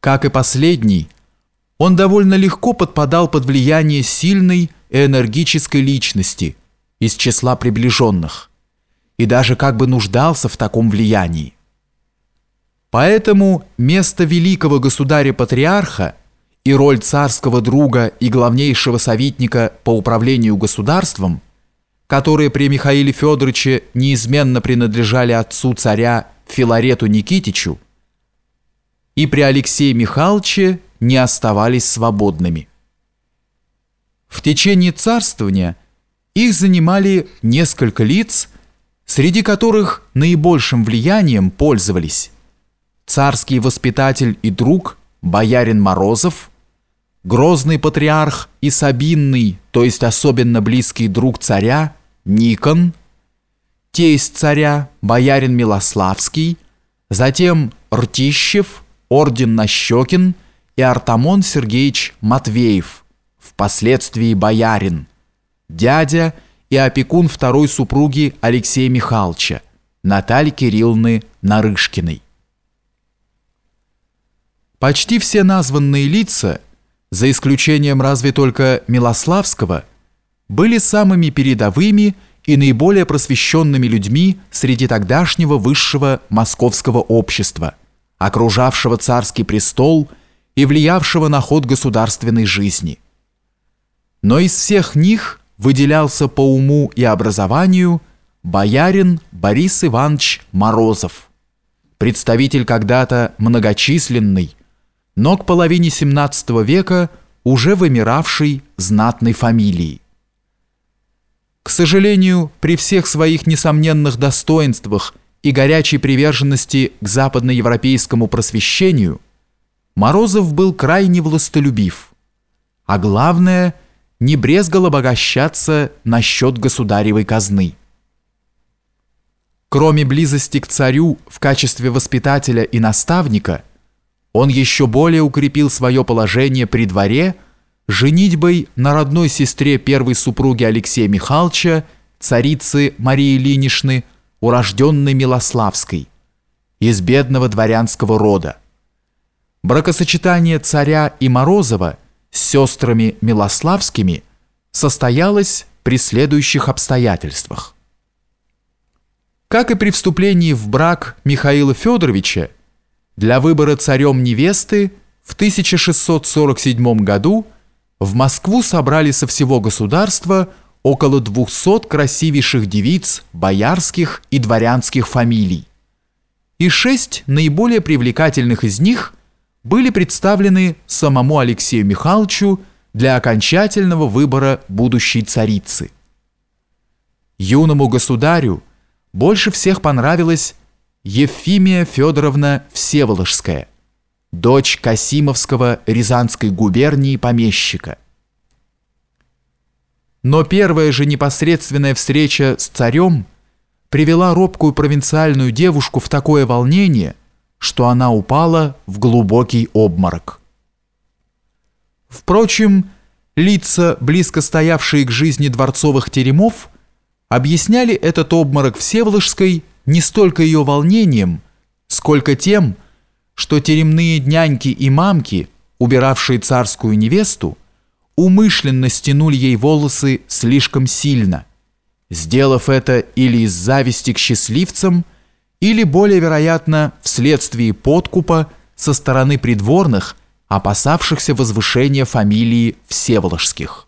Как и последний, он довольно легко подпадал под влияние сильной и энергической личности из числа приближенных и даже как бы нуждался в таком влиянии. Поэтому место великого государя-патриарха и роль царского друга и главнейшего советника по управлению государством, которые при Михаиле Федоровиче неизменно принадлежали отцу царя Филарету Никитичу, и при Алексее Михайловиче не оставались свободными. В течение царствования их занимали несколько лиц, среди которых наибольшим влиянием пользовались царский воспитатель и друг боярин Морозов, грозный патриарх и Сабинный, то есть особенно близкий друг царя, Никон, тесть царя, боярин Милославский, затем Ртищев, орден Нащекин и Артамон Сергеевич Матвеев, впоследствии боярин, дядя и опекун второй супруги Алексея Михайловича, Натальи Кирилловны Нарышкиной. Почти все названные лица, за исключением разве только Милославского, были самыми передовыми и наиболее просвещенными людьми среди тогдашнего высшего московского общества, окружавшего царский престол и влиявшего на ход государственной жизни. Но из всех них выделялся по уму и образованию боярин Борис Иванович Морозов, представитель когда-то многочисленной, но к половине 17 века уже вымиравшей знатной фамилии. К сожалению, при всех своих несомненных достоинствах и горячей приверженности к западноевропейскому просвещению, Морозов был крайне властолюбив, а главное, не брезгал обогащаться насчет государевой казны. Кроме близости к царю в качестве воспитателя и наставника – он еще более укрепил свое положение при дворе женитьбой на родной сестре первой супруги Алексея Михайловича, царицы Марии Ильиничны, урожденной Милославской, из бедного дворянского рода. Бракосочетание царя и Морозова с сестрами Милославскими состоялось при следующих обстоятельствах. Как и при вступлении в брак Михаила Федоровича, для выбора царем невесты в 1647 году в Москву собрали со всего государства около 200 красивейших девиц боярских и дворянских фамилий. И шесть наиболее привлекательных из них были представлены самому Алексею Михайловичу для окончательного выбора будущей царицы. Юному государю больше всех понравилась Ефимия Федоровна Всеволожская, дочь Касимовского Рязанской губернии помещика. Но первая же непосредственная встреча с царем привела робкую провинциальную девушку в такое волнение, что она упала в глубокий обморок. Впрочем, лица, близко стоявшие к жизни дворцовых теремов, объясняли этот обморок Всеволожской не столько ее волнением, сколько тем, что теремные няньки и мамки, убиравшие царскую невесту, умышленно стянули ей волосы слишком сильно, сделав это или из зависти к счастливцам, или, более вероятно, вследствие подкупа со стороны придворных, опасавшихся возвышения фамилии Всеволожских.